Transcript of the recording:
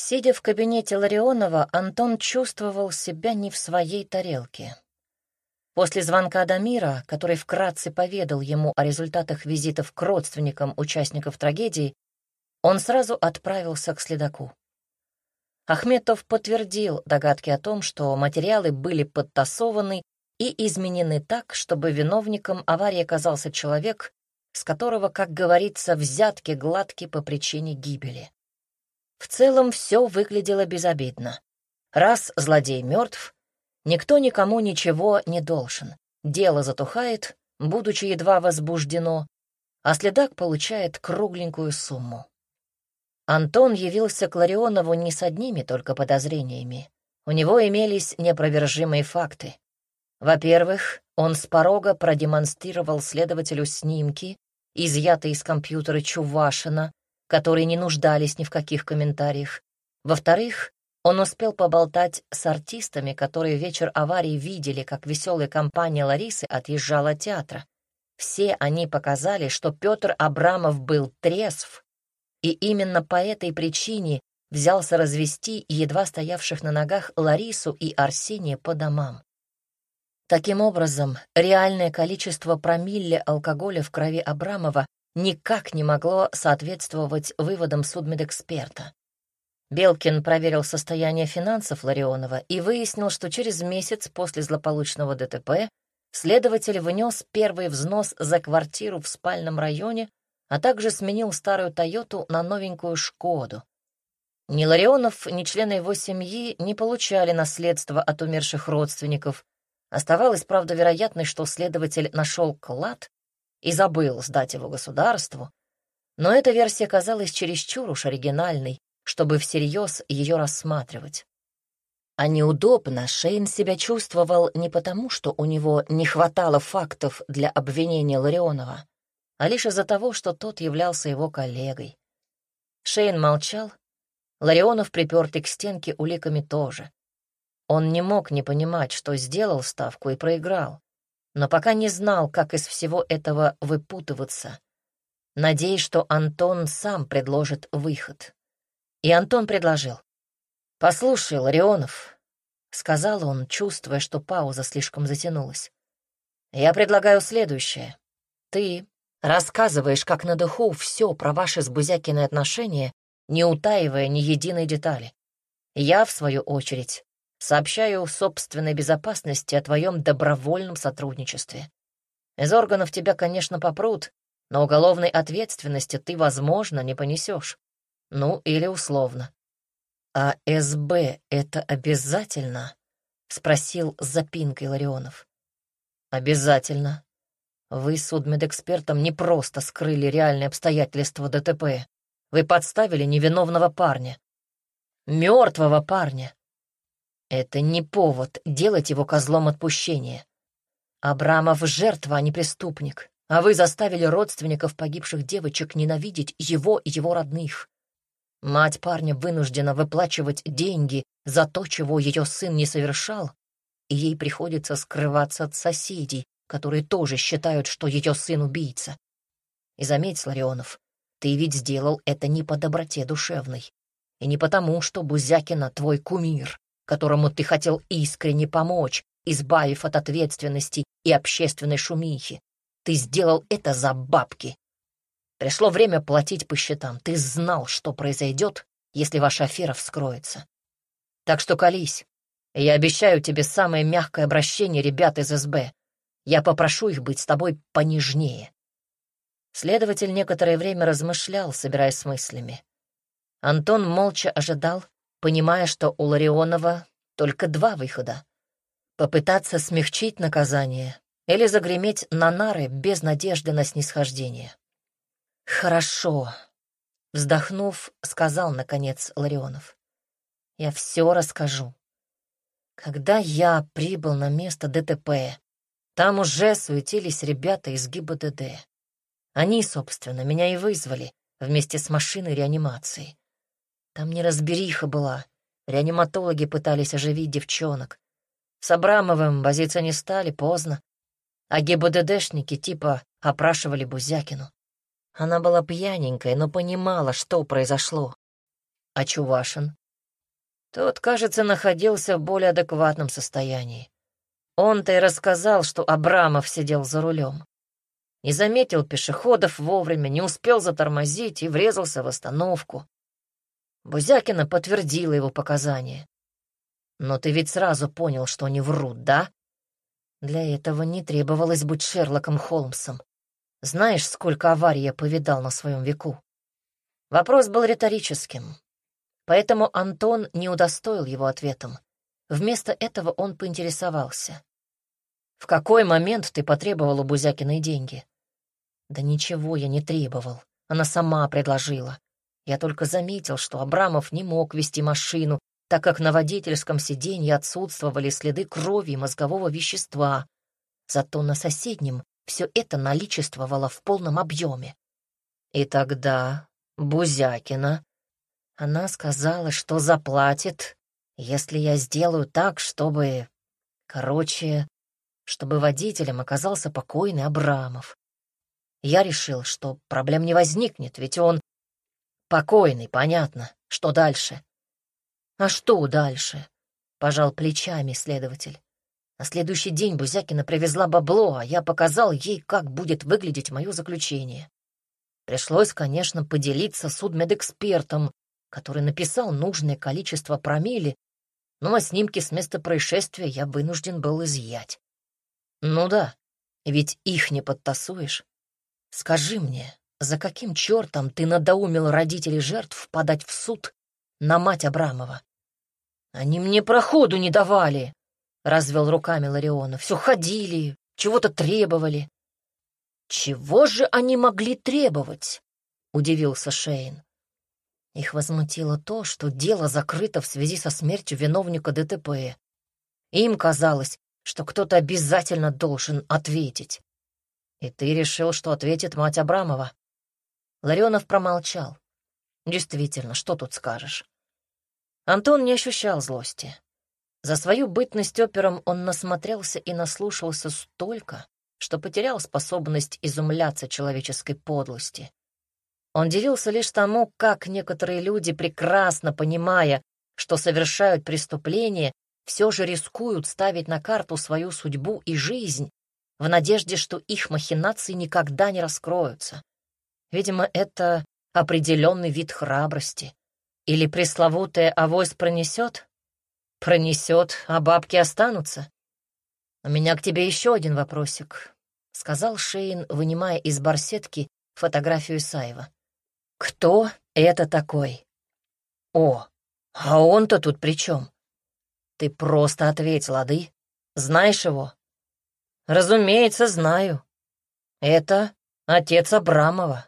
Сидя в кабинете Ларионова, Антон чувствовал себя не в своей тарелке. После звонка Дамира, который вкратце поведал ему о результатах визитов к родственникам участников трагедии, он сразу отправился к следаку. Ахметов подтвердил догадки о том, что материалы были подтасованы и изменены так, чтобы виновником аварии оказался человек, с которого, как говорится, взятки гладки по причине гибели. В целом все выглядело безобидно. Раз злодей мертв, никто никому ничего не должен. Дело затухает, будучи едва возбуждено, а следак получает кругленькую сумму. Антон явился к Ларионову не с одними только подозрениями. У него имелись неопровержимые факты. Во-первых, он с порога продемонстрировал следователю снимки, изъятые из компьютера Чувашина, которые не нуждались ни в каких комментариях. Во-вторых, он успел поболтать с артистами, которые вечер аварии видели, как веселая компания Ларисы отъезжала от театра. Все они показали, что Петр Абрамов был трезв, и именно по этой причине взялся развести едва стоявших на ногах Ларису и Арсения по домам. Таким образом, реальное количество промилле алкоголя в крови Абрамова никак не могло соответствовать выводам судмедэксперта. Белкин проверил состояние финансов Ларионова и выяснил, что через месяц после злополучного ДТП следователь внес первый взнос за квартиру в спальном районе, а также сменил старую «Тойоту» на новенькую «Шкоду». Ни Ларионов, ни члены его семьи не получали наследство от умерших родственников, Оставалась, правда, вероятность, что следователь нашел клад и забыл сдать его государству, но эта версия казалась чересчур уж оригинальной, чтобы всерьез ее рассматривать. А неудобно Шейн себя чувствовал не потому, что у него не хватало фактов для обвинения Ларионова, а лишь из-за того, что тот являлся его коллегой. Шейн молчал, Ларионов, припертый к стенке уликами, тоже. Он не мог не понимать, что сделал ставку и проиграл, но пока не знал, как из всего этого выпутываться, надеясь, что Антон сам предложит выход. И Антон предложил. «Послушай, Ларионов», — сказал он, чувствуя, что пауза слишком затянулась, «я предлагаю следующее. Ты рассказываешь, как на духу, все про ваши с Бузякиной отношения, не утаивая ни единой детали. Я, в свою очередь, Сообщаю собственной безопасности о твоем добровольном сотрудничестве. Из органов тебя, конечно, попрут, но уголовной ответственности ты, возможно, не понесешь. Ну, или условно. «А СБ — это обязательно?» — спросил с запинкой Ларионов. «Обязательно. Вы с судмедэкспертом не просто скрыли реальные обстоятельства ДТП. Вы подставили невиновного парня. Мертвого парня. Это не повод делать его козлом отпущения. Абрамов — жертва, а не преступник, а вы заставили родственников погибших девочек ненавидеть его и его родных. Мать парня вынуждена выплачивать деньги за то, чего ее сын не совершал, и ей приходится скрываться от соседей, которые тоже считают, что ее сын убийца. И заметь, Ларионов, ты ведь сделал это не по доброте душевной, и не потому, что Бузякина твой кумир которому ты хотел искренне помочь, избавив от ответственности и общественной шумихи. Ты сделал это за бабки. Пришло время платить по счетам. Ты знал, что произойдет, если ваша афера вскроется. Так что колись. Я обещаю тебе самое мягкое обращение ребят из СБ. Я попрошу их быть с тобой понежнее. Следователь некоторое время размышлял, собираясь с мыслями. Антон молча ожидал, понимая, что у Ларионова только два выхода. Попытаться смягчить наказание или загреметь на нары без надежды на снисхождение. «Хорошо», — вздохнув, сказал, наконец, Ларионов. «Я все расскажу. Когда я прибыл на место ДТП, там уже суетились ребята из ГИБДД. Они, собственно, меня и вызвали вместе с машиной реанимации. Там неразбериха была. Реаниматологи пытались оживить девчонок. С Абрамовым возиться не стали, поздно. А ГИБДДшники типа опрашивали Бузякину. Она была пьяненькая, но понимала, что произошло. А Чувашин Тот, кажется, находился в более адекватном состоянии. Он-то и рассказал, что Абрамов сидел за рулем. Не заметил пешеходов вовремя, не успел затормозить и врезался в остановку. Бузякина подтвердила его показания. Но ты ведь сразу понял, что они врут, да? Для этого не требовалось быть Шерлоком Холмсом. Знаешь, сколько аварий я повидал на своем веку? Вопрос был риторическим, поэтому Антон не удостоил его ответом. Вместо этого он поинтересовался. «В какой момент ты потребовал у Бузякиной деньги?» «Да ничего я не требовал. Она сама предложила. Я только заметил, что Абрамов не мог вести машину, так как на водительском сиденье отсутствовали следы крови и мозгового вещества. Зато на соседнем все это наличествовало в полном объеме. И тогда Бузякина... Она сказала, что заплатит, если я сделаю так, чтобы... Короче, чтобы водителем оказался покойный Абрамов. Я решил, что проблем не возникнет, ведь он покойный, понятно. Что дальше? А что дальше? Пожал плечами следователь. На следующий день Бузякина привезла бабло, а я показал ей, как будет выглядеть мое заключение. Пришлось, конечно, поделиться судмедэкспертом, который написал нужное количество промили, но а снимки с места происшествия я вынужден был изъять. Ну да, ведь их не подтасуешь. Скажи мне, за каким чертом ты надоумил родителей жертв подать в суд на мать Абрамова? Они мне проходу не давали, — развел руками Лариона. Все ходили, чего-то требовали. Чего же они могли требовать? — удивился Шейн. Их возмутило то, что дело закрыто в связи со смертью виновника ДТП. Им казалось, что кто-то обязательно должен ответить. И ты решил, что ответит мать Абрамова? Ларионов промолчал. Действительно, что тут скажешь? Антон не ощущал злости. За свою бытность опером он насмотрелся и наслушался столько, что потерял способность изумляться человеческой подлости. Он дивился лишь тому, как некоторые люди, прекрасно понимая, что совершают преступление, все же рискуют ставить на карту свою судьбу и жизнь в надежде, что их махинации никогда не раскроются. Видимо, это определенный вид храбрости. Или пресловутая авось пронесет? Пронесет, а бабки останутся. У меня к тебе еще один вопросик, — сказал Шейн, вынимая из барсетки фотографию Исаева. Кто это такой? О, а он-то тут при чем? Ты просто ответь, лады. Знаешь его? Разумеется, знаю. Это отец Абрамова.